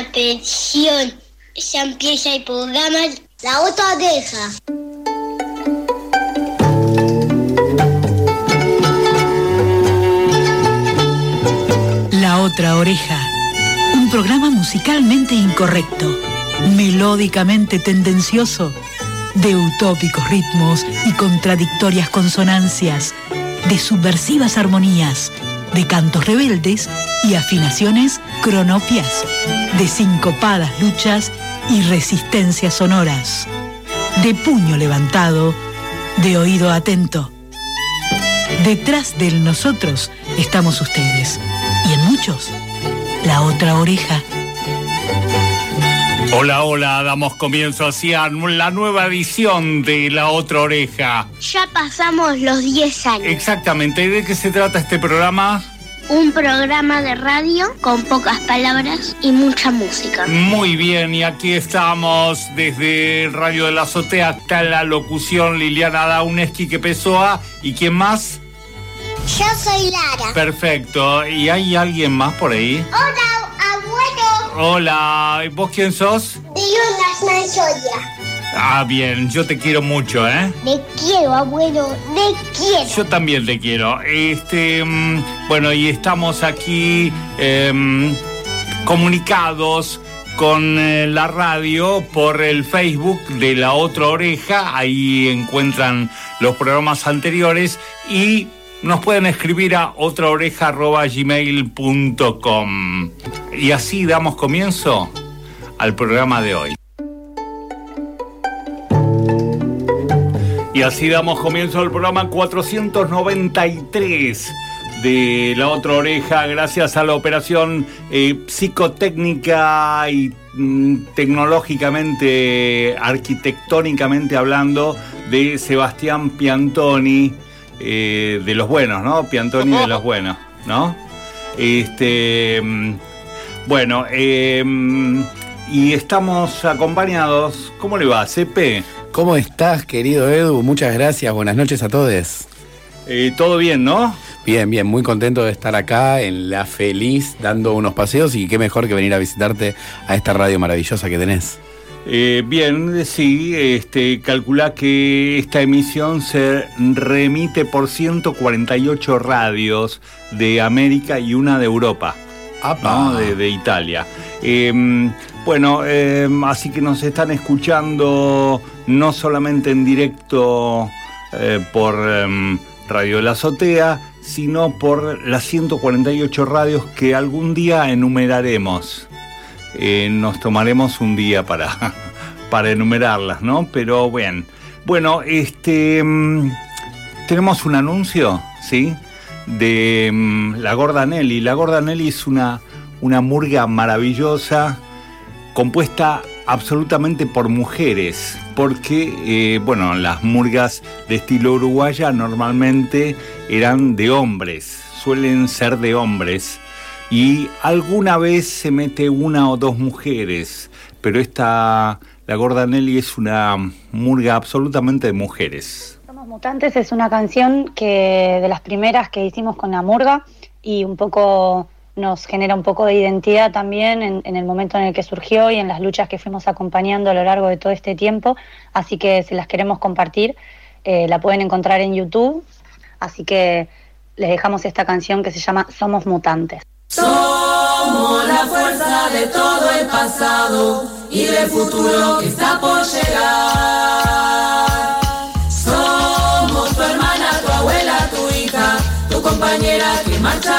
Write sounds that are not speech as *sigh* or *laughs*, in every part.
Empieza La Otra Oreja. La Otra Oreja. Un programa musicalmente incorrecto, melódicamente tendencioso, de utópicos ritmos y contradictorias consonancias, de subversivas armonías, de cantos rebeldes y afinaciones cronopias, de sincopadas luchas y resistencias sonoras, de puño levantado, de oído atento. Detrás del nosotros estamos ustedes y en muchos la otra oreja. Hola, hola, damos comienzo hacia la nueva edición de La Otra Oreja. Ya pasamos los 10 años. Exactamente, ¿de qué se trata este programa? Un programa de radio con pocas palabras y mucha música. Muy bien, y aquí estamos desde Radio de la Azotea, está la locución Liliana Dauneski que Pessoa. ¿Y quién más? Yo soy Lara. Perfecto, ¿y hay alguien más por ahí? Hola, abuelo. Hola, ¿y ¿vos quién sos? De una Manchoya. Ah, bien, yo te quiero mucho, ¿eh? Te quiero, abuelo, te quiero. Yo también te quiero. Este, mm, bueno, y estamos aquí em, comunicados con eh, la radio por el Facebook de La Otra Oreja. Ahí encuentran los programas anteriores y nos pueden escribir a otraoreja.gmail.com. Y así damos comienzo al programa de hoy. Y así damos comienzo al programa 493 de La Otra Oreja, gracias a la operación eh, psicotécnica y mm, tecnológicamente, arquitectónicamente hablando, de Sebastián Piantoni, eh, de los buenos, ¿no? Piantoni de los buenos, ¿no? Este, mm, bueno, eh, mm, y estamos acompañados, ¿cómo le va, CP? ¿Cómo estás, querido Edu? Muchas gracias, buenas noches a todos. Eh, Todo bien, ¿no? Bien, bien, muy contento de estar acá en La Feliz dando unos paseos y qué mejor que venir a visitarte a esta radio maravillosa que tenés. Eh, bien, sí, este, calcula que esta emisión se remite por 148 radios de América y una de Europa, ¿no? de, de Italia. Eh, bueno, eh, así que nos están escuchando no solamente en directo eh, por em, Radio la Azotea, sino por las 148 radios que algún día enumeraremos. Eh, nos tomaremos un día para, *laughs* para enumerarlas, ¿no? Pero bueno, bueno, este mm, tenemos un anuncio, ¿sí? De la Gorda Nelly. La Gorda Nelly es una, una murga maravillosa, compuesta absolutamente por mujeres, porque, eh, bueno, las murgas de estilo uruguaya normalmente eran de hombres, suelen ser de hombres, y alguna vez se mete una o dos mujeres, pero esta, la Gorda Nelly es una murga absolutamente de mujeres. Somos Mutantes es una canción que de las primeras que hicimos con la murga y un poco nos genera un poco de identidad también en, en el momento en el que surgió y en las luchas que fuimos acompañando a lo largo de todo este tiempo. Así que si las queremos compartir, eh, la pueden encontrar en YouTube. Así que les dejamos esta canción que se llama Somos Mutantes. Somos la fuerza de todo el pasado y del futuro que está por llegar. Somos tu hermana, tu abuela, tu hija, tu compañera que marcha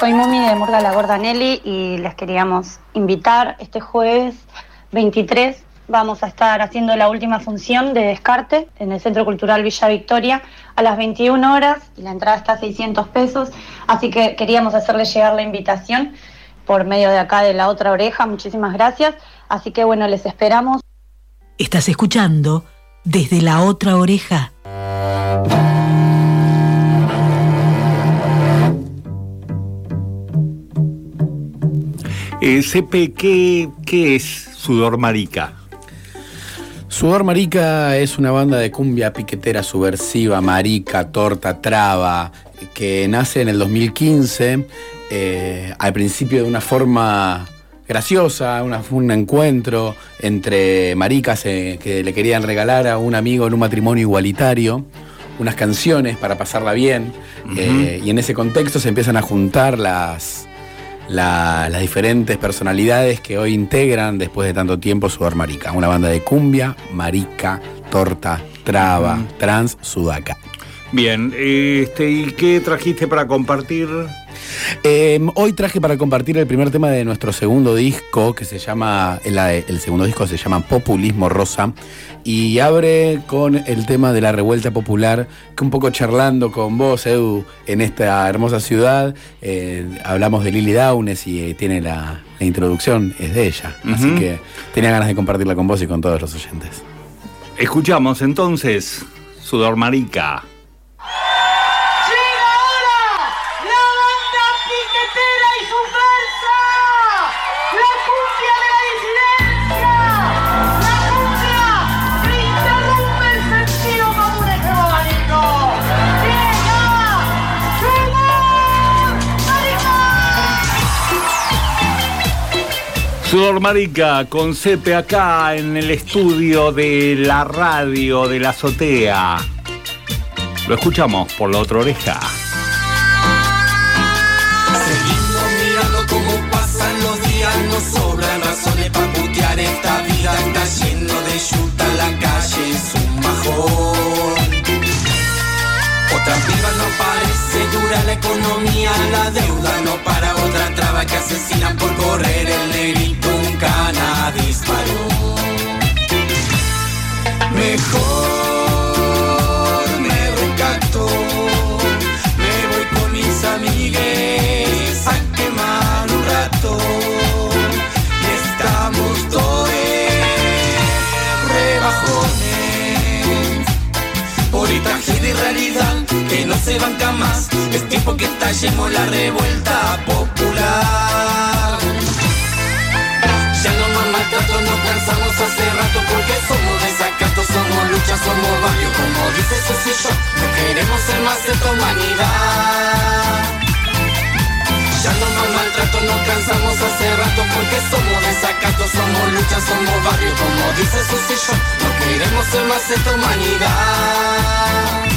Soy Mumi de Murga La Gorda Nelly y les queríamos invitar este jueves 23. Vamos a estar haciendo la última función de descarte en el Centro Cultural Villa Victoria a las 21 horas y la entrada está a 600 pesos. Así que queríamos hacerles llegar la invitación por medio de acá de la otra oreja. Muchísimas gracias. Así que bueno, les esperamos. Estás escuchando desde la otra oreja. Eh, Sepe, ¿qué, ¿qué es Sudor Marica? Sudor Marica es una banda de cumbia piquetera subversiva, marica, torta, traba, que nace en el 2015, eh, al principio de una forma graciosa, una- un encuentro entre maricas eh, que le querían regalar a un amigo en un matrimonio igualitario unas canciones para pasarla bien, eh, y en ese contexto se empiezan a juntar las, la- las diferentes personalidades que hoy integran después de tanto tiempo Sudor Marica. Una banda de cumbia, marica, torta, traba, trans, sudaca. Bien, este, ¿y qué trajiste para compartir? Eh, hoy traje para compartir el primer tema de nuestro segundo disco, que se llama, el, el segundo disco se llama Populismo Rosa, y abre con el tema de la revuelta popular, que un poco charlando con vos, Edu, en esta hermosa ciudad, eh, hablamos de Lily Downes y eh, tiene la, la introducción, es de ella, así que tenía ganas de compartirla con vos y con todos los oyentes. Escuchamos entonces Sudor Marica. Sudor Marica con Sepe acá en el estudio de la radio de la azotea. Lo escuchamos por la otra oreja. Seguimos mirando cómo pasan los días, nos sobran razones para putear esta vida. Está lleno de yuta, la calle es un bajón. Otra piba no parece dura la economía, la deuda no para otra traba que asesinan por correr el negrito, un cana disparó. Mejor me recato, me voy con mis amigues tragedia y realidad que no se banca más. Es tiempo que estallemos la revuelta popular. Ya no más maltrato, nos cansamos hace rato porque somos desacatos, somos lucha, somos barrio, como dice Susi yo, no queremos ser más esta humanidad. Ya no más maltrato, nos cansamos hace rato porque somos desacatos, somos lucha, somos barrio, como dice Susi yo, no queremos ser más esta humanidad.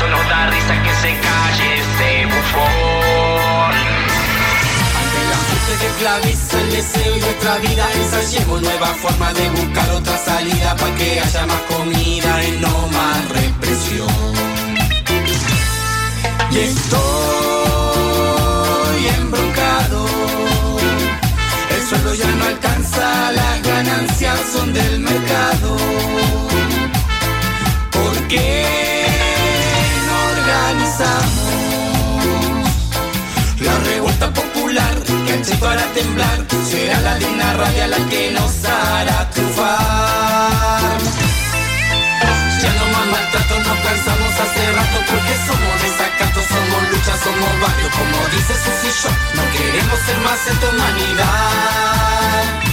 Esto nos da risa que se calle este bufón. Ante la gente que esclaviza el deseo y nuestra vida ensayemos nueva forma de buscar otra salida para que haya más comida y no más represión. Y estoy embroncado, el sueldo ya no alcanza las ganancias son del mercado. ¿Por qué no organizamos la revuelta popular que cheto hará temblar? Será la digna rabia la que nos hará triunfar. Ya no más maltrato, nos cansamos hace rato porque somos desacatos, somos lucha, somos barrio, como dice Susi Shop, no queremos ser más esta humanidad.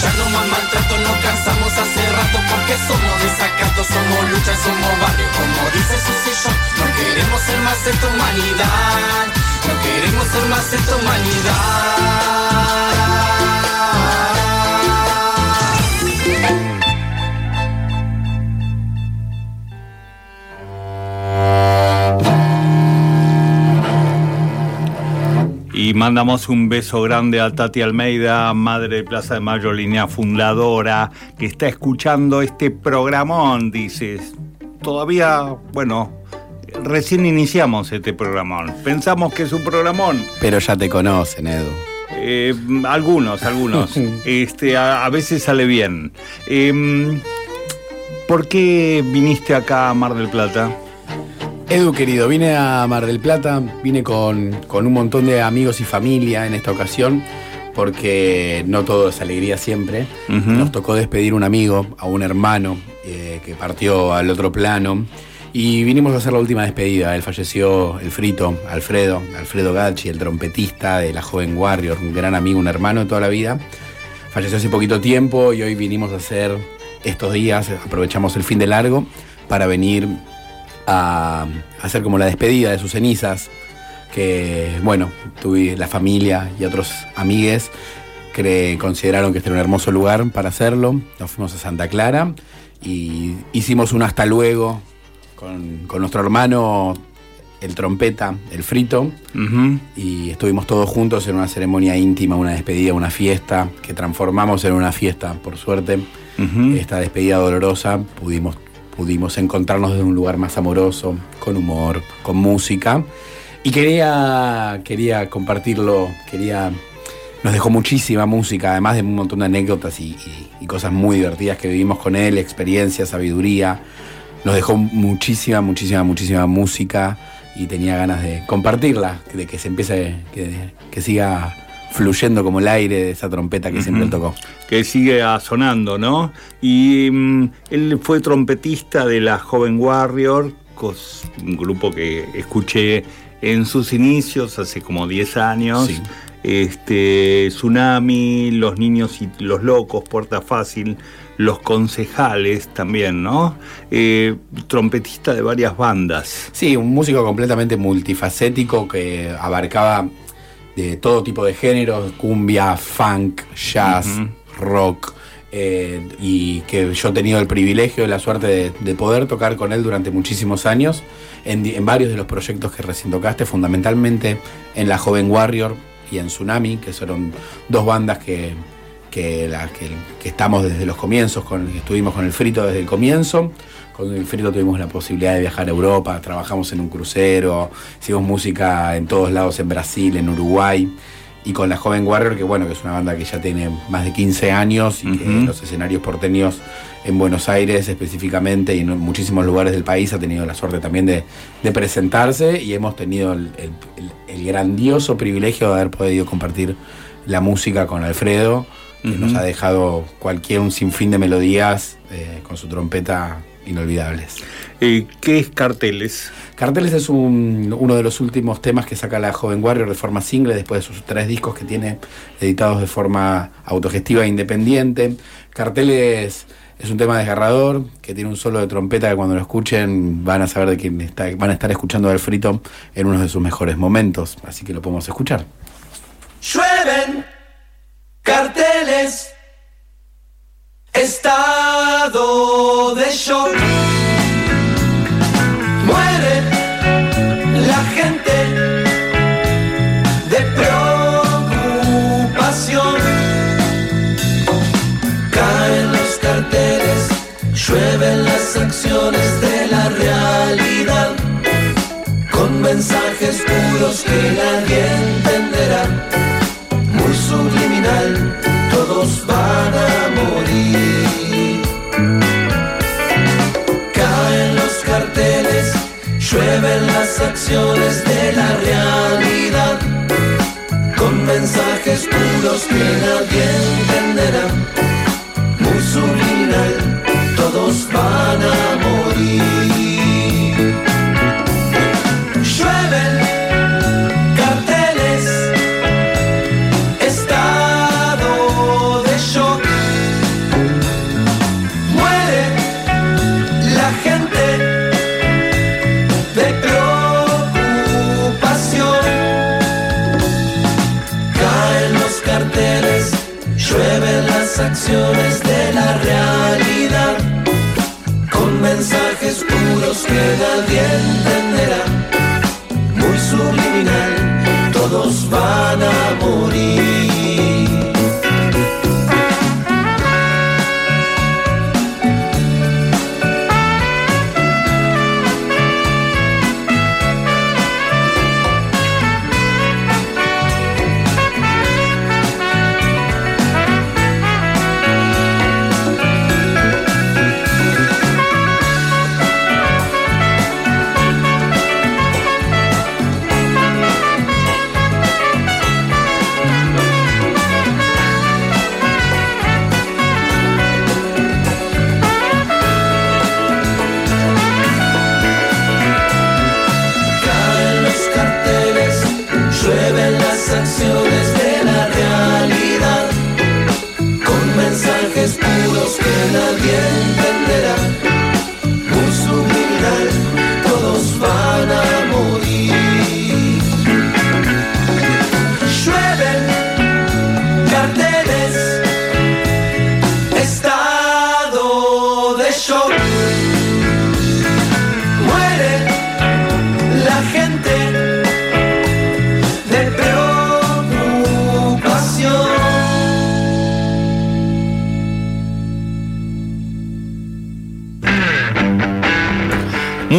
Ya no más maltrato, nos cansamos hace rato porque somos desacatos, somos lucha, somos barrio, como dice Susi Shop, no queremos ser más esta humanidad, no queremos ser más esta humanidad. Y mandamos un beso grande a Tati Almeida, madre de Plaza de Mayo, línea fundadora, que está escuchando este programón, dices. Todavía, bueno, recién iniciamos este programón. Pensamos que es un programón. Pero ya te conocen, Edu. Eh, algunos, algunos. *laughs* este, a, a veces sale bien. Em, ¿Por qué viniste acá a Mar del Plata? Edu, querido, vine a Mar del Plata, vine con, con un montón de amigos y familia en esta ocasión, porque no todo es alegría siempre. Nos tocó despedir un amigo, a un hermano eh, que partió al otro plano. Y vinimos a hacer la última despedida. Él falleció, el frito, Alfredo, Alfredo Gacci, el trompetista de la joven Warrior, un gran amigo, un hermano de toda la vida. Falleció hace poquito tiempo y hoy vinimos a hacer estos días, aprovechamos el fin de largo para venir a hacer como la despedida de sus cenizas, que bueno, tuve la familia y otros amigues que consideraron que este era un hermoso lugar para hacerlo. Nos fuimos a Santa Clara y hicimos un hasta luego con, con nuestro hermano, el trompeta, el frito, y estuvimos todos juntos en una ceremonia íntima, una despedida, una fiesta, que transformamos en una fiesta, por suerte. Esta despedida dolorosa pudimos, pudimos encontrarnos desde un lugar más amoroso, con humor, con música. Y quería, quería compartirlo, quería. Nos dejó muchísima música, además de un montón de anécdotas y, cosas muy divertidas que vivimos con él, experiencia, sabiduría. Nos dejó muchísima, muchísima, muchísima música y tenía ganas de compartirla, de que se empiece, que, que siga fluyendo como el aire de esa trompeta que siempre tocó. que sigue sonando, ¿no? Y mm, él fue trompetista de la Joven Warrior, un grupo que escuché en sus inicios hace como 10 años. Sí. Este, Tsunami, Los Niños y los Locos, Puerta Fácil, Los Concejales también, ¿no? Eh, trompetista de varias bandas. Sí, un músico completamente multifacético que abarcaba de todo tipo de géneros, cumbia, funk, jazz, rock, eh, y que yo he tenido el privilegio y la suerte de, de poder tocar con él durante muchísimos años en, varios de los proyectos que recién tocaste, fundamentalmente en La Joven Warrior y en Tsunami, que fueron dos bandas que, que, la- que- que estamos desde los comienzos, con, estuvimos con el Frito desde el comienzo. Con el Frito tuvimos la posibilidad de viajar a Europa, trabajamos en un crucero, hicimos música en todos lados, en Brasil, en Uruguay. Y con la Joven Warrior, que bueno, que es una banda que ya tiene más de 15 años y que en los escenarios porteños en Buenos Aires específicamente y en muchísimos lugares del país ha tenido la suerte también de, de presentarse y hemos tenido el, el- el- el grandioso privilegio de haber podido compartir la música con Alfredo, que nos ha dejado cualquier un sinfín de melodías eh, con su trompeta inolvidables. Eh, ¿Qué es Carteles? Carteles es un- uno de los últimos temas que saca la Joven Warrior de forma single después de sus tres discos que tiene editados de forma autogestiva e independiente. Carteles es un tema desgarrador que tiene un solo de trompeta que cuando lo escuchen van a saber de quién está, van a estar escuchando al frito en uno de sus mejores momentos, así que lo podemos escuchar. Llueven carteles, estado de shock. acciones de la realidad, con mensajes puros que nadie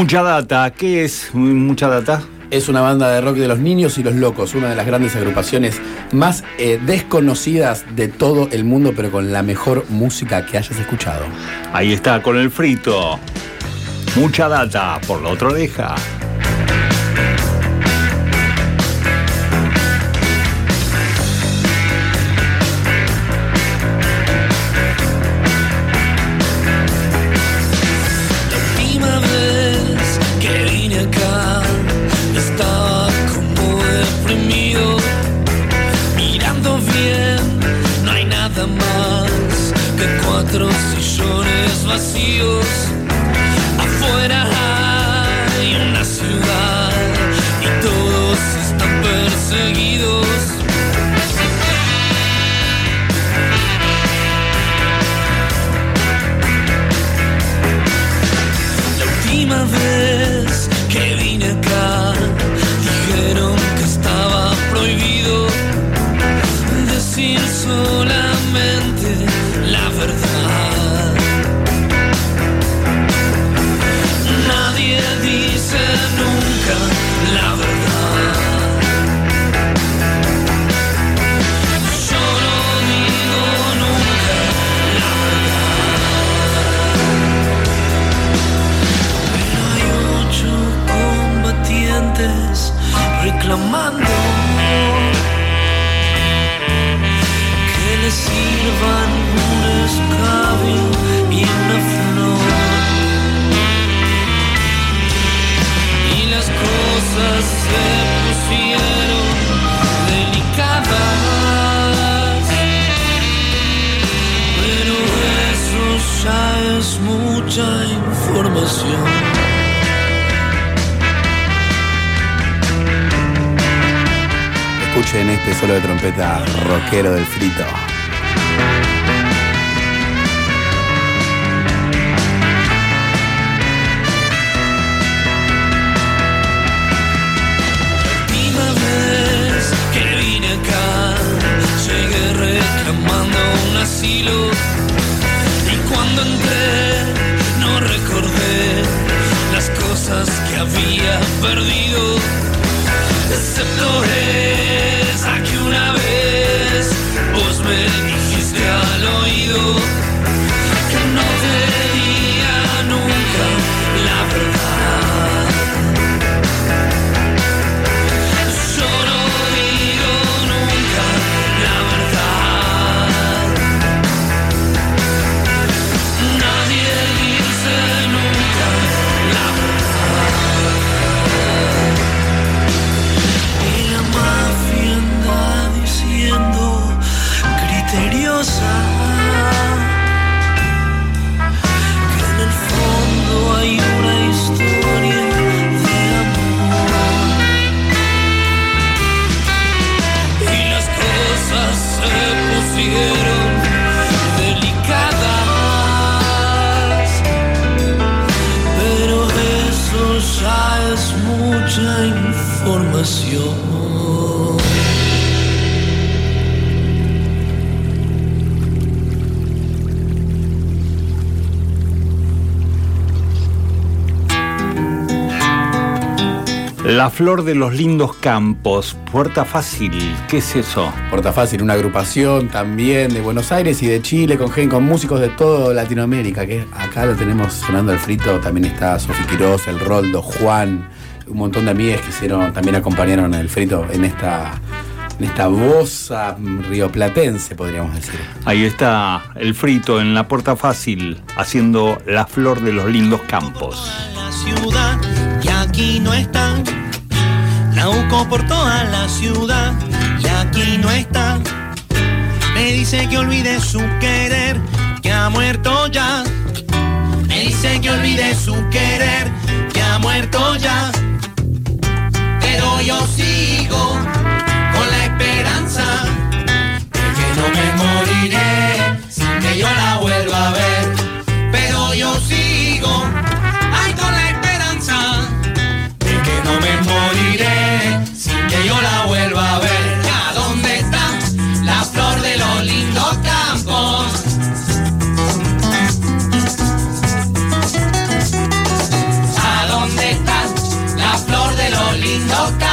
Mucha data, ¿qué es mucha data? Es una banda de rock de los niños y los locos, una de las grandes agrupaciones más eh, desconocidas de todo el mundo, pero con la mejor música que hayas escuchado. Ahí está, con el frito. Mucha data por la otra oreja. Afuera hay una ciudad y todos están perseguidos. mucha información. Escuchen este solo de trompeta rockero del frito. Flor de los lindos campos, Puerta Fácil, ¿qué es eso? Puerta Fácil, una agrupación también de Buenos Aires y de Chile, con, gen- con músicos de toda Latinoamérica, que acá lo tenemos sonando al frito, también está Sofi Quiroz, El Roldo, Juan, un montón de amigas que hicieron, también acompañaron el frito en esta, en esta bosa rioplatense, podríamos decir. Ahí está el frito en la Puerta Fácil, haciendo la flor de los lindos campos. la ciudad y aquí no están. La busco por toda la ciudad y aquí no está. Me dice que olvide su querer, que ha muerto ya. Me dice que olvide su querer, que ha muerto ya. Pero yo sigo con la esperanza de que no me moriré sin que yo la vuelva a ver. Pero yo sigo sin que yo la vuelva a ver. ¿A dónde está la flor de los lindos campos? ¿A dónde está la flor de los lindos campos?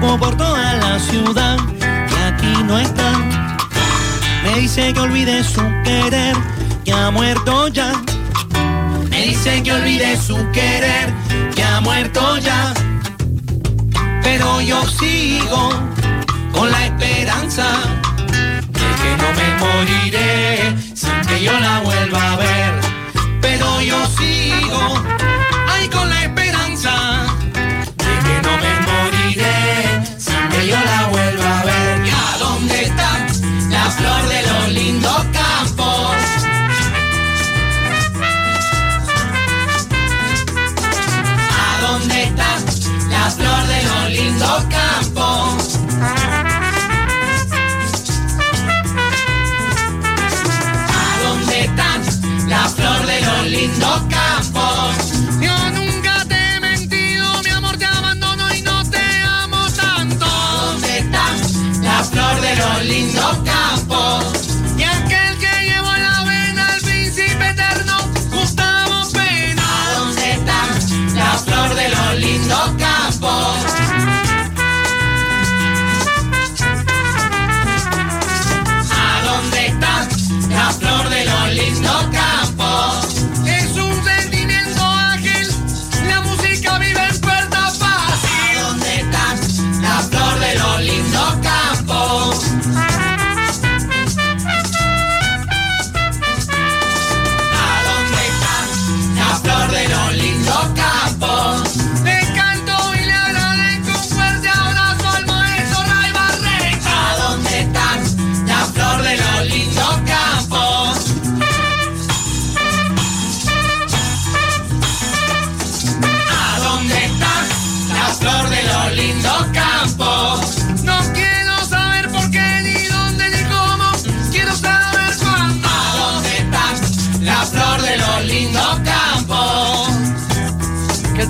Por toda la ciudad y aquí no está. Me dice que olvide su querer, que ha muerto ya. Me dice que olvide su querer, que ha muerto ya. Pero yo sigo con la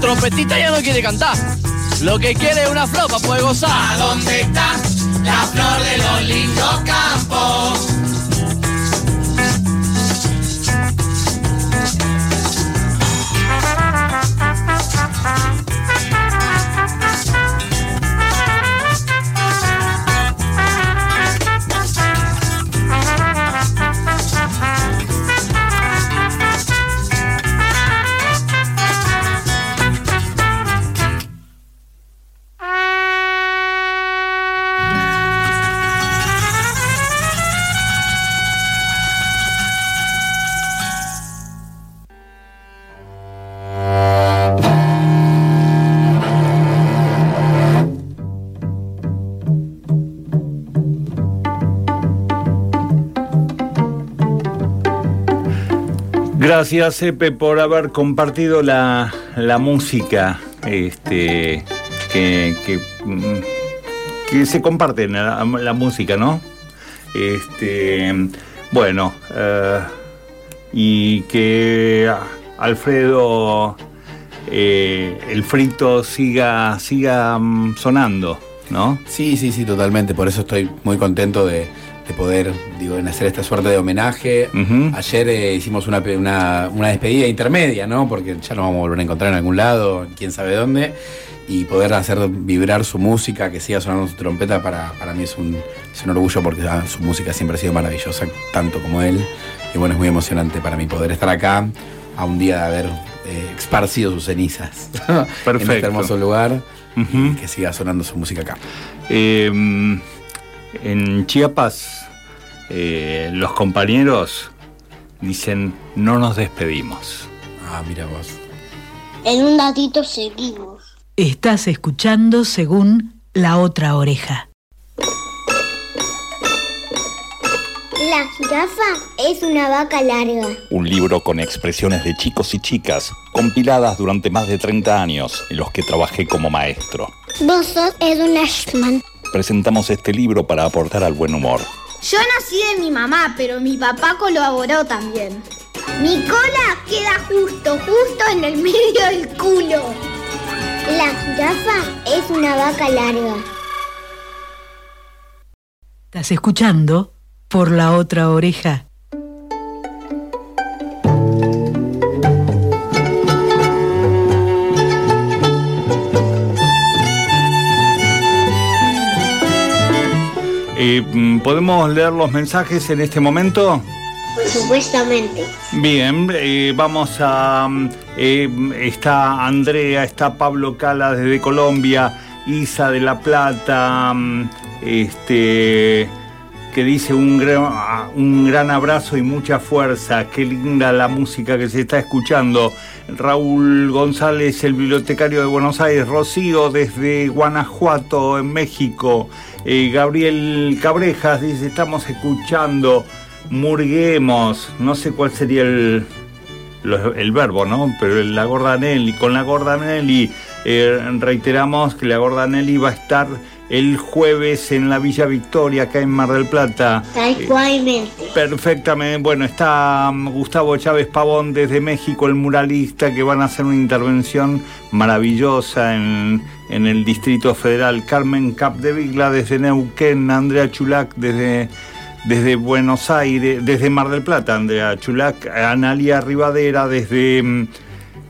trompetista ya no quiere cantar. Lo que quiere es una flor para poder ¿A gozar. dónde está la flor de los lindos campos? Gracias, Epe, por haber compartido la, la música este, que, que, mm, se comparte la, música, ¿no? Este, bueno, eh, y que Alfredo, eh, el frito siga, siga mm, sonando, ¿no? Sí, sí, sí, totalmente. Por eso estoy muy contento de, de poder, digo, en hacer esta suerte de homenaje. Ayer eh, hicimos una, una, una despedida intermedia, ¿no? Porque ya nos vamos a volver a encontrar en algún lado, quién sabe dónde. Y poder hacer vibrar su música, que siga sonando su trompeta, para, para mí es un, es un orgullo porque ah, su música siempre ha sido maravillosa, tanto como él. Y bueno, es muy emocionante para mí poder estar acá a un día de haber eh, esparcido sus cenizas *laughs* en Perfecto. este hermoso lugar. Y que siga sonando su música acá. Eh, en Chiapas, eh, los compañeros dicen, no nos despedimos. Ah, mira vos. En un ratito seguimos. Estás escuchando según la otra oreja. La jirafa es una vaca larga. Un libro con expresiones de chicos y chicas, compiladas durante más de 30 años, en los que trabajé como maestro. Vos sos Edwin Ashman. Presentamos este libro para aportar al buen humor. Yo nací de mi mamá, pero mi papá colaboró también. Mi cola queda justo, justo en el medio del culo. La jirafa es una vaca larga. Estás escuchando por la otra oreja. Eh, mm, ¿Podemos leer los mensajes en este momento? Supuestamente. Bien, eh, vamos a... mm, eh, está Andrea, está Pablo Cala desde Colombia, Isa de La Plata, mm, este, que dice un gran, un gran abrazo y mucha fuerza, qué linda la música que se está escuchando. Raúl González, el bibliotecario de Buenos Aires, Rocío desde Guanajuato, en México, Eh, Gabriel Cabrejas dice, estamos escuchando, murguemos, no sé cuál sería el, el verbo, ¿no? Pero la gorda Nelly, con la gorda Nelly, eh, reiteramos que la gorda Nelly va a estar el jueves en la Villa Victoria, acá en Mar del Plata. Tal Eh, cualmente. Perfectamente. Bueno, está mm, Gustavo Chávez Pavón desde México, el muralista, que van a hacer una intervención maravillosa en, en el Distrito Federal. Carmen Capdevila desde Neuquén, Andrea Chulac desde, desde Buenos Aires, desde Mar del Plata, Andrea Chulac, Analia Rivadera desde, mm,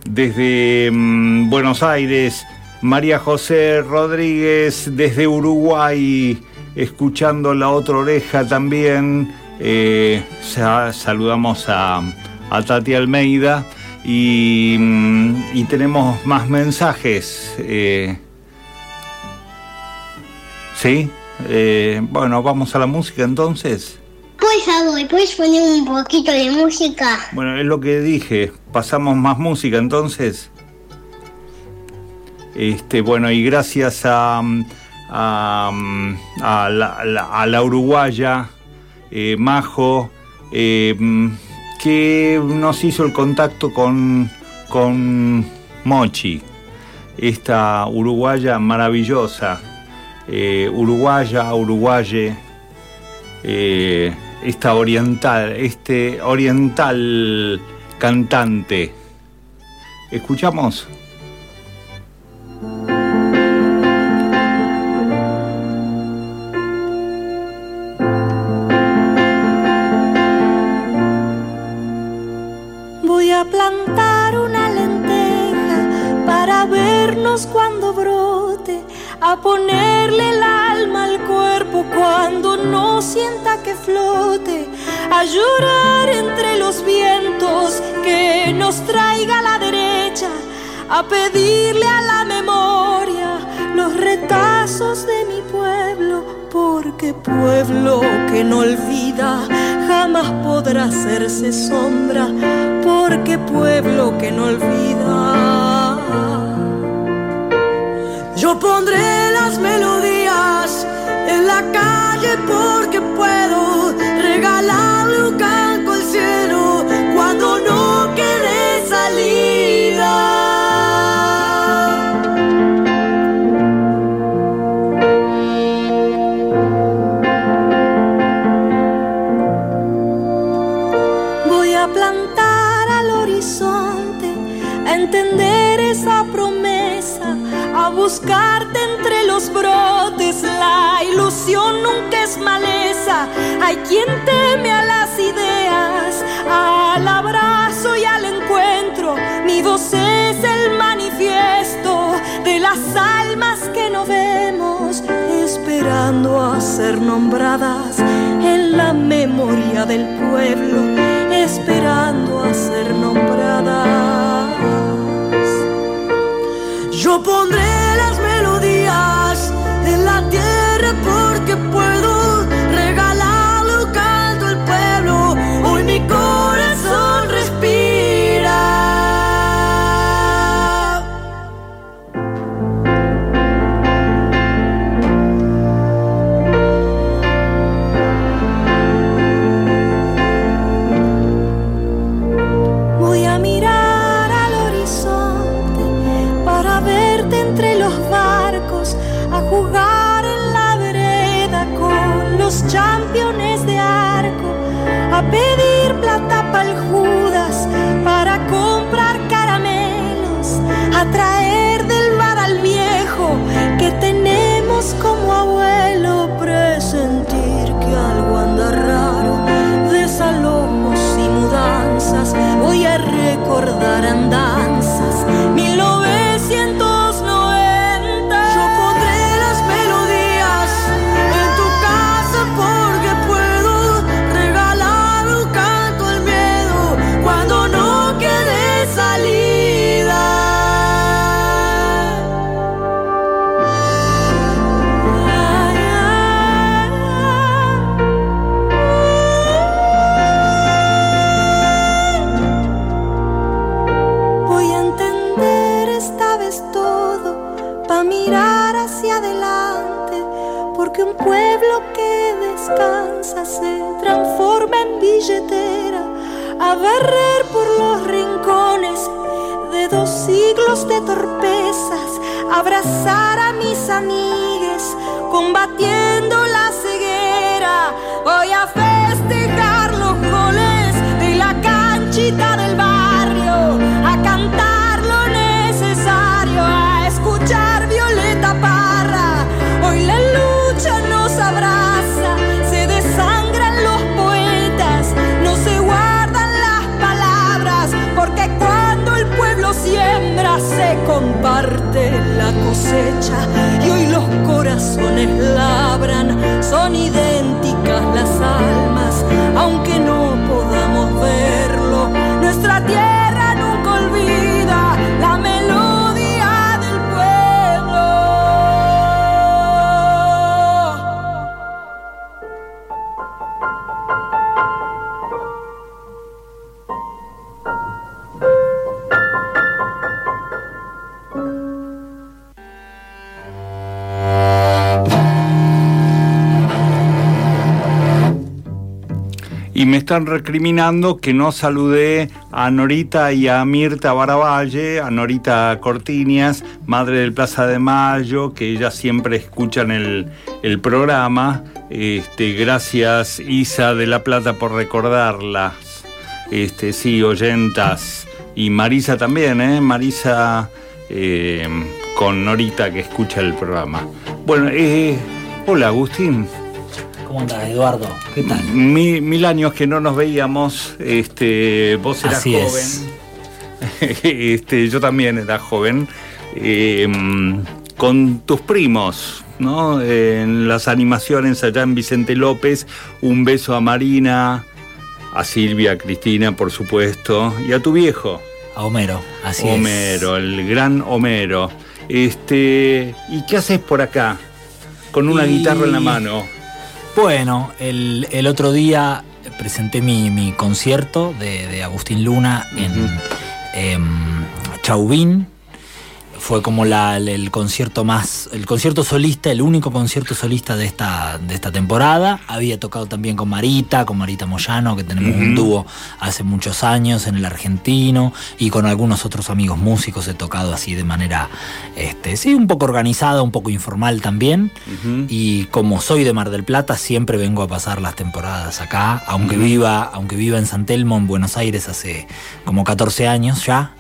desde mm, Buenos Aires, María José Rodríguez desde Uruguay, escuchando la otra oreja también. Eh, sa- saludamos a, a Tati Almeida y, mm, y tenemos más mensajes. eh. ¿Sí? Eh, bueno, vamos a la música entonces. Por favor, ¿puedes poner un poquito de música? Bueno, es lo que dije. Pasamos más música entonces. Este, bueno, y gracias a, a, la, a la uruguaya eh, Majo, eh, que nos hizo el contacto con, con Mochi, esta uruguaya maravillosa, eh, uruguaya, uruguaye, esta oriental, este oriental cantante. ¿Escuchamos? A pedirle a la memoria los retazos de mi pueblo, porque pueblo que no olvida jamás podrá hacerse sombra, porque pueblo que no olvida. Yo pondré las melodías en la calle porque Hay quien teme a las ideas, al abrazo y al encuentro. Mi voz es el manifiesto de las almas que no vemos, esperando a ser nombradas en la memoria del pueblo, transforma en billetera, a barrer por los rincones de dos siglos de torpezas, abrazar a mis amigues, combatiendo la ceguera. Voy a festejar y hoy los corazones labran, son idénticas las almas, aunque no podamos verlo, nuestra tierra me están recriminando que no saludé a Norita y a Mirta Baravalle, a Norita Cortiñas, madre del Plaza de Mayo, que ellas siempre escuchan el, el programa. Este, gracias Isa de La Plata por recordarlas. Este, sí, oyentas. Y Marisa también, ¿eh? Marisa eh, con Norita que escucha el programa. Bueno, eh, hola Agustín. ¿Cómo andas, Eduardo? ¿Qué tal? Mi- mil años que no nos veíamos, este, vos eras Así joven, es. *laughs* este, yo también era joven, eh, con tus primos, ¿no? En las animaciones allá en Vicente López, un beso a Marina, a Silvia, a Cristina, por supuesto, y a tu viejo. A Homero, así es. Homero, el gran Homero. Este, ¿y qué haces por acá? Con una Y- guitarra en la mano. Bueno, el, el otro día presenté mi, mi concierto de, de Agustín Luna en em, Chauvin. Fue como la- el concierto más, el concierto solista, el único concierto solista de esta, de esta temporada. Había tocado también con Marita, con Marita Moyano, que tenemos un dúo hace muchos años en el argentino, y con algunos otros amigos músicos he tocado así de manera, este, sí, un poco organizada, un poco informal también. Y como soy de Mar del Plata, siempre vengo a pasar las temporadas acá, aunque viva, aunque viva en San Telmo, en Buenos Aires, hace como 14 años ya.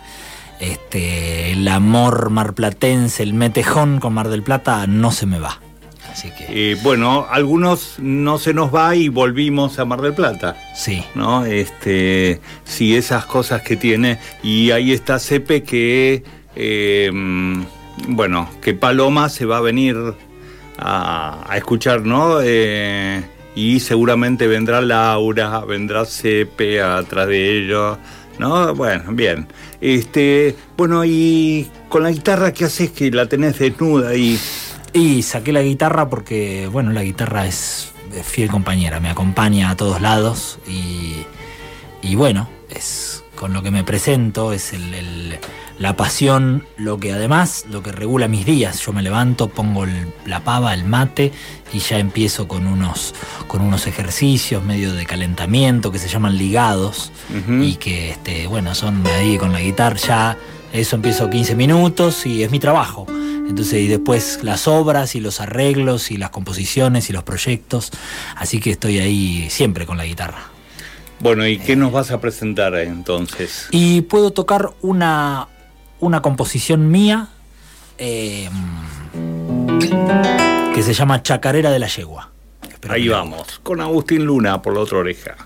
Este, el amor marplatense, el metejón con Mar del Plata no se me va. Así que. Eh, bueno, algunos no se nos va y volvimos a Mar del Plata. Sí. ¿No? Este, sí, esas cosas que tiene. Y ahí está Cepe que, eh, mm, bueno, que Paloma se va a venir a, a escuchar, ¿no? Eh, y seguramente vendrá Laura, vendrá Cepe atrás de ellos. ¿No? Bueno, bien. Este, bueno, y con la guitarra, ¿qué haces que la tenés desnuda y Y saqué la guitarra porque, bueno, la guitarra es fiel compañera, me acompaña a todos lados y, y bueno, es con lo que me presento, es el- el- la pasión, lo que además, lo que regula mis días. Yo me levanto, pongo el- la pava, el mate y ya empiezo con unos, con unos ejercicios medio de calentamiento que se llaman ligados y que, este, bueno, son ahí con la guitarra ya, eso empiezo 15 minutos y es mi trabajo. Entonces, y después las obras y los arreglos y las composiciones y los proyectos. Así que estoy ahí siempre con la guitarra. Bueno, ¿y qué nos vas a presentar entonces? Y puedo tocar una, una composición mía eh, que se llama Chacarera de la Yegua. Ahí vamos, con Agustín Luna por la otra oreja.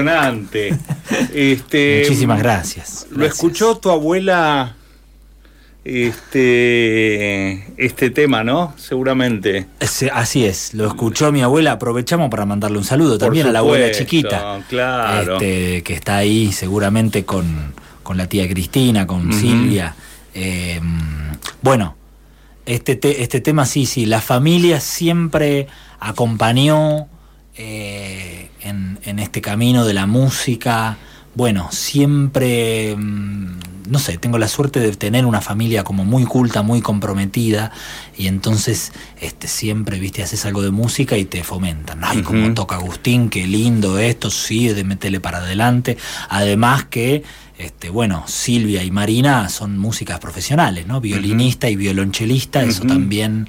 Impresionante. *laughs* Este, Muchísimas gracias. Lo escuchó tu abuela este este tema, ¿no? Seguramente. Así es, lo escuchó mi abuela. Aprovechamos para mandarle un saludo Por también a la abuela chiquita. Claro. este, que está ahí seguramente con, con la tía Cristina, con. Silvia. Eh, bueno, este, te- este tema sí, sí, la familia siempre acompañó eh, en, en este camino de la música. Bueno, siempre, mm, no sé, tengo la suerte de tener una familia como muy culta, muy comprometida, y entonces este, siempre, viste, haces algo de música y te fomentan. Ay, como toca Agustín, qué lindo esto, sí, de meterle para adelante. Además que, este, bueno, Silvia y Marina son músicas profesionales, ¿no? Violinista y violonchelista, eso también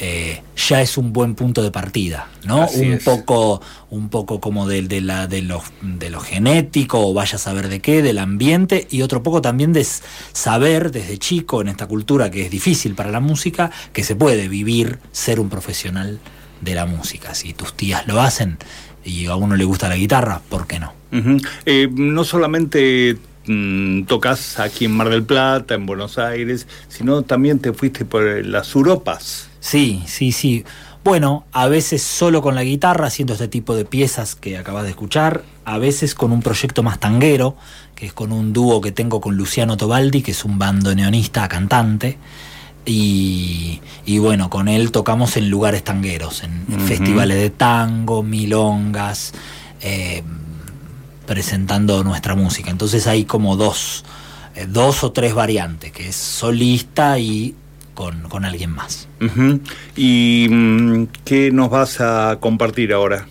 eh, ya es un buen punto de partida, ¿no? Así un es. poco, un poco como de, de la, de, lo, de lo genético, o vaya a saber de qué, del ambiente, y otro poco también de saber desde chico en esta cultura que es difícil para la música, que se puede vivir, ser un profesional de la música. Si tus tías lo hacen y a uno le gusta la guitarra, ¿por qué no? Eh, no solamente mm, tocas aquí en Mar del Plata, en Buenos Aires, sino también te fuiste por las Europas. Sí, sí, sí. Bueno, a veces solo con la guitarra, haciendo este tipo de piezas que acabas de escuchar, a veces con un proyecto más tanguero, que es con un dúo que tengo con Luciano Tobaldi, que es un bandoneonista cantante. Y, y bueno, con él tocamos en lugares tangueros, en, festivales de tango, milongas, eh, presentando nuestra música. Entonces hay como dos, eh, dos o tres variantes, que es solista y con, con alguien más. ¿Y mm, qué nos vas a compartir ahora?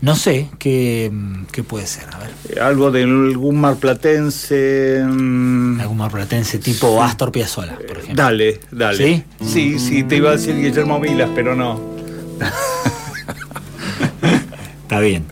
No sé qué, qué puede ser, a ver. Eh, Algo de algún marplatense. mm, Algún marplatense tipo Astor Piazzolla, por ejemplo. Dale, dale. ¿Sí? Sí, sí, te iba a decir Guillermo Vilas, pero no. *laughs* Está bien.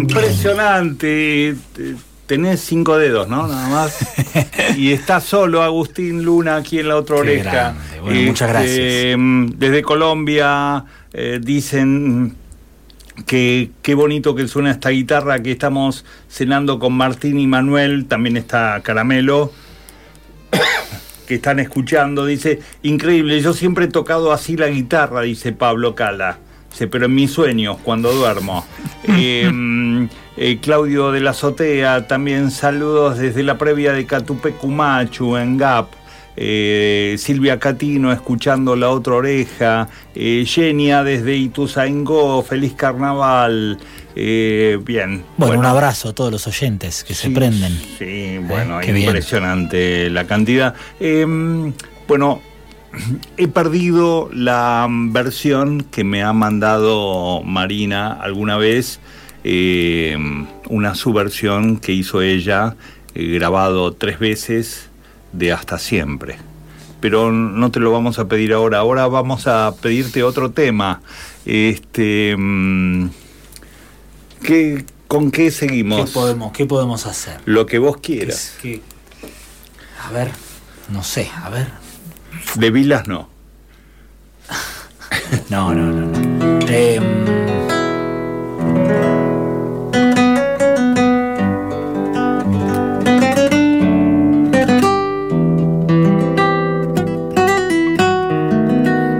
Impresionante. Te- Tenés cinco dedos, ¿no? Nada más. *laughs* y está solo Agustín Luna aquí en la otra Qué oreja. muchas gracias. mm, Desde Colombia eh, dicen que qué bonito que suena esta guitarra que estamos cenando con Martín y Manuel. También está Caramelo. que están escuchando. Dice, increíble, yo siempre he tocado así la guitarra, dice Pablo Cala. Pero en mis sueños, cuando duermo. *laughs* Eh, mm, eh, Claudio de la Azotea, también saludos desde la previa de Catupecumachu en GAP. Eh, Silvia Catino escuchando La Otra Oreja. Eh, Genia desde Ituzaingó, feliz carnaval. Eh, bien. Bueno, un abrazo a todos los oyentes que se prenden. Sí, bueno, bien. impresionante la cantidad. Eh, bueno, he perdido la versión que me ha mandado Marina alguna vez, eh, una subversión que hizo ella, eh, grabado tres veces, de Hasta Siempre. Pero no te lo vamos a pedir ahora, ahora vamos a pedirte otro tema. Este, mm, ¿qué, ¿Con qué ¿Qué seguimos? podemos, ¿Qué podemos hacer? Lo que vos quieras. ¿Qué- A ver, no sé, a ver. De Vilas no. *laughs* No, no, no. no. Em,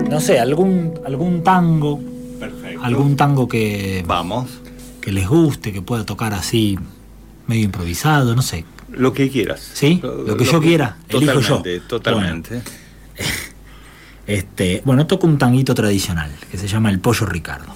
no sé, algún, algún tango. Perfecto. Algún tango que. Vamos. Que les guste, que pueda tocar así, medio improvisado, no sé. Lo que quieras. ¿Sí? Lo, que yo quiera, elijo yo. Totalmente, totalmente. Este, bueno, toco un tanguito tradicional que se llama El Pollo Ricardo.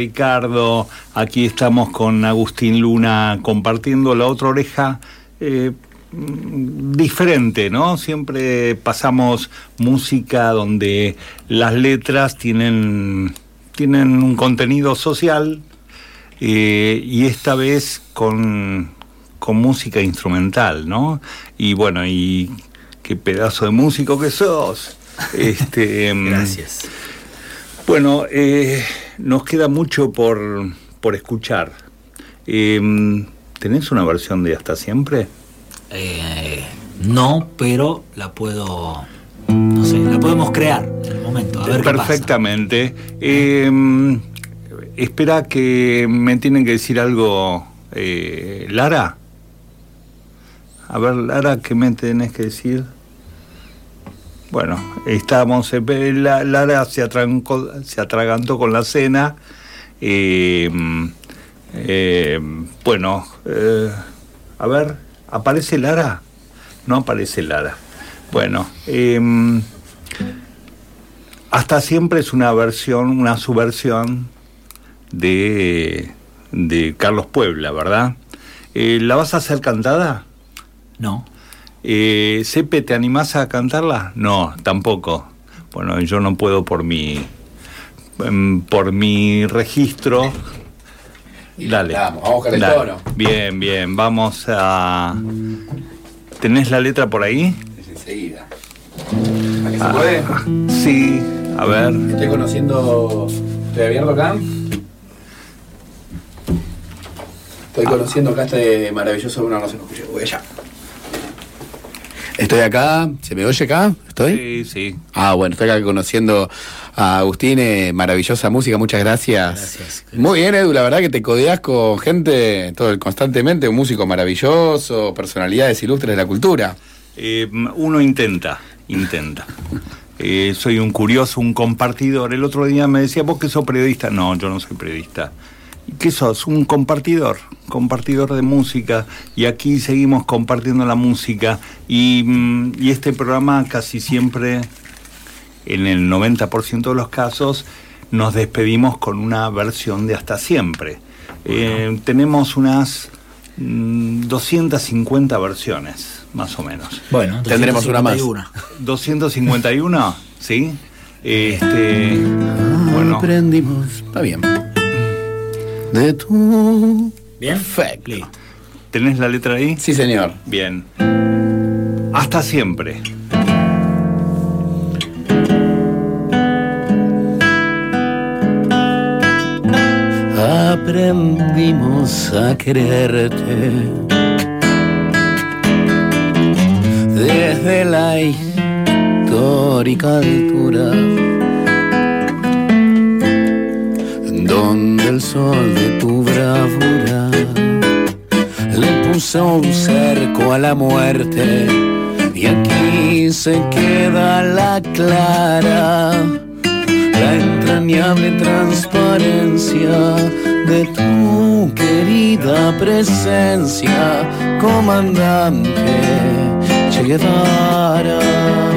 Ricardo. Aquí estamos con Agustín Luna compartiendo la otra oreja. eh, diferente, ¿no? Siempre pasamos música donde las letras tienen, tienen un contenido social eh, y esta vez con, con música instrumental, ¿no? Y bueno, y qué pedazo de músico que sos. Este, Gracias. Bueno, eh, nos queda mucho por, por escuchar. Eh, ¿Tenés una versión de Hasta Siempre? Eh, no, pero la puedo. No sé, la podemos crear en el momento. A ver qué pasa. Perfectamente. Eh, espera que me tienen que decir algo, eh, Lara. A ver, Lara, ¿qué me tenés que decir? Bueno, estamos, eh, la- Lara se, atrancó, se atragantó con la cena. Eh, eh, bueno, eh, a ver, ¿aparece Lara? No aparece Lara. Bueno, em, hasta siempre es una versión, una subversión de, de Carlos Puebla, ¿verdad? Eh, ¿La vas a hacer cantada? No. Eh, Sepe, ¿te animás a cantarla? No, tampoco. Bueno, yo no puedo por mi em, por mi registro. Dale. Vamos, vamos con el Dale. tono. Bien, bien, vamos a. ¿Tenés la letra por ahí? Enseguida. ¿A que se puede? Ah, sí, a ver. Estoy conociendo. ¿Estoy abierto acá? Estoy conociendo acá este maravilloso. No, no se me escucha. Voy allá. Estoy acá. ¿Se me oye acá? ¿Estoy? Sí, sí. Ah, bueno, estoy acá conociendo a Agustín. eh, maravillosa música, muchas gracias. Muy bien, Edu, la verdad que te codeas con gente todo el- constantemente, un músico maravilloso, personalidades ilustres de la cultura. Eh, uno intenta, intenta. *laughs* Eh, soy un curioso, un compartidor. El otro día me decía, vos que sos periodista. No, yo no soy periodista. ¿Y qué sos? Un compartidor, compartidor de música. Y aquí seguimos compartiendo la música. Y, mm, y este programa casi siempre, en el 90% de los casos, nos despedimos con una versión de Hasta Siempre. Eh, tenemos unas mm, 250 versiones, más o menos. Bueno, Tendremos una más. 251, ¿sí? Este, bueno, Aprendimos. Está bien. De tu. ¿Bien? Perfecto. ¿tenés la letra ahí? Sí, señor. Bien. Hasta siempre. Aprendimos a quererte desde la histórica altura donde el sol de tu bravura le puso un cerco a la muerte y aquí se queda la clara la entrañable transparencia de tu querida presencia, comandante Che Guevara.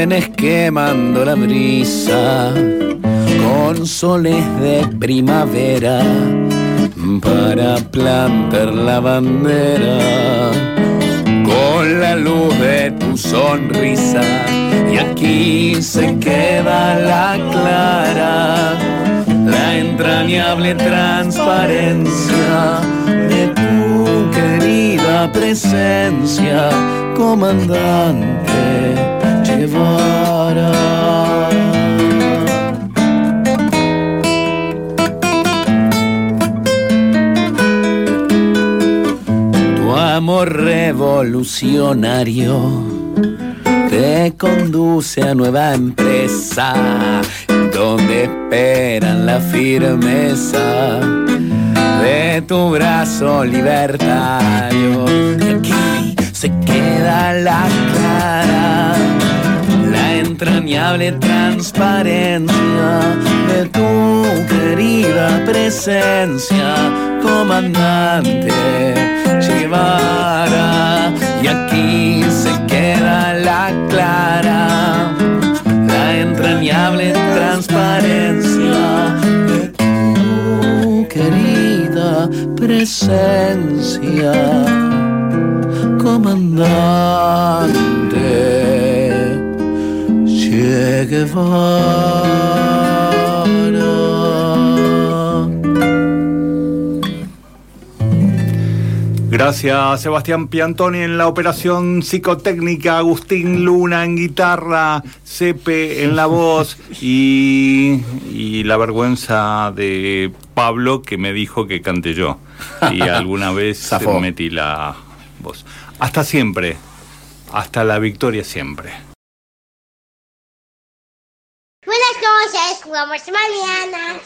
Vienes quemando la brisa con soles de primavera para plantar la bandera con la luz de tu sonrisa. Y aquí se queda la clara la entrañable transparencia de tu querida presencia comandante revolucionario te conduce a nueva empresa donde esperan la firmeza de tu brazo libertario. Aquí se queda la clara, la entrañable transparencia de tu querida presencia, comandante Che Guevara. Y aquí se queda la clara, la entrañable transparencia de tu querida presencia, comandante Che Guevara. Gracias Sebastián Piantoni en la operación psicotécnica, Agustín Luna en guitarra, Cepe en la voz y, y la vergüenza de Pablo que me dijo que cante yo. Y alguna vez *laughs* metí la voz. Hasta siempre, hasta la victoria siempre. Buenas noches, jugamos mañana.